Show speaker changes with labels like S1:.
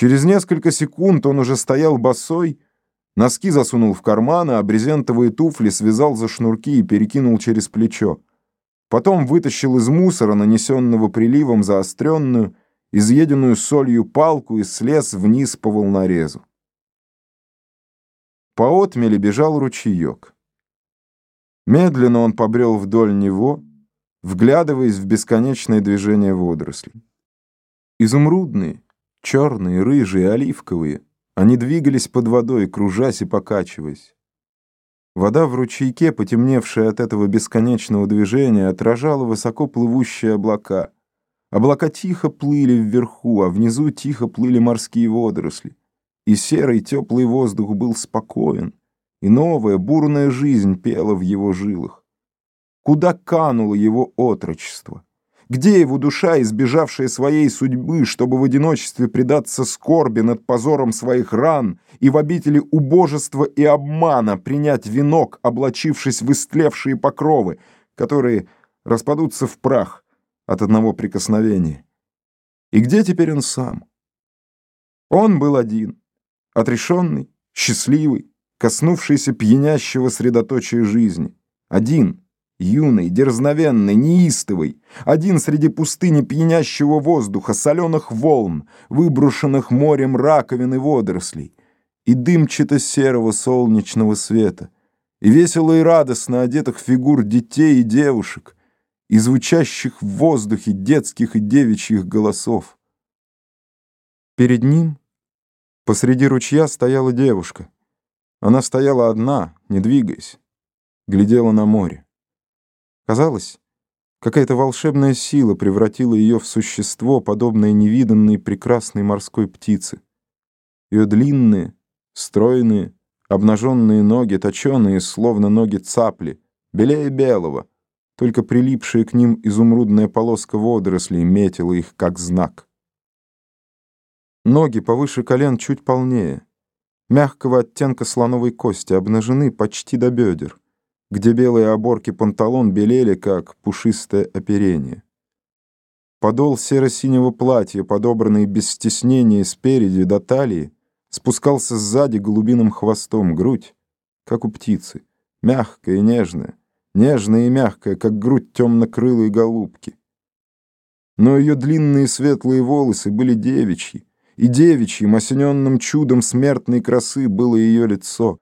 S1: Через несколько секунд он уже стоял босой, носки засунул в карманы, а брезентовые туфли связал за шнурки и перекинул через плечо. Потом вытащил из мусора, нанесенного приливом заостренную, изъеденную солью палку и слез вниз по волнорезу. По отмели бежал ручеек. Медленно он побрел вдоль него, вглядываясь в бесконечное движение водорослей. Изумрудные, черные, рыжие, оливковые, они двигались под водой, кружась и покачиваясь. Вода в ручейке, потемневшая от этого бесконечного движения, отражала высоко плывущие облака. Облака тихо плыли вверху, а внизу тихо плыли морские водоросли. И серый теплый воздух был спокоен, и новая бурная жизнь пела в его жилах. Куда кануло его отрочество? Где его душа, избежавшая своей судьбы, чтобы в одиночестве предаться скорби над позором своих ран и в обители убожества и обмана принять венок, облачившись в истлевшие покровы, которые распадутся в прах от одного прикосновения? И где теперь он сам? Он был один, отрешенный, счастливый, коснувшийся пьянящего средоточия жизни. Один — юный, дерзновенный, неистовый, один среди пустыни пьянящего воздуха, соленых волн, выброшенных морем раковин и водорослей, и дымчато-серого солнечного света, и весело и радостно одетых фигур детей и девушек, и звучащих в воздухе детских и девичьих голосов. Перед ним посреди ручья стояла девушка. Она стояла одна, не двигаясь, глядела на море. Казалось, какая-то волшебная сила превратила ее в существо, подобное невиданной прекрасной морской птице. Ее длинные, стройные, обнаженные ноги, точеные, словно ноги цапли, белее белого, только прилипшая к ним изумрудная полоска водорослей метила их как знак. Ноги повыше колен чуть полнее, мягкого оттенка слоновой кости, обнажены почти до бедер где белые оборки панталон белели, как пушистое оперение. Подол серо-синего платья, подобранный без стеснения спереди до талии, спускался сзади голубиным хвостом, грудь, как у птицы, мягкая и нежная, нежная и мягкая, как грудь темно-крылой голубки. Но ее длинные светлые волосы были девичьи, и девичьим, осененным чудом смертной красы было ее лицо,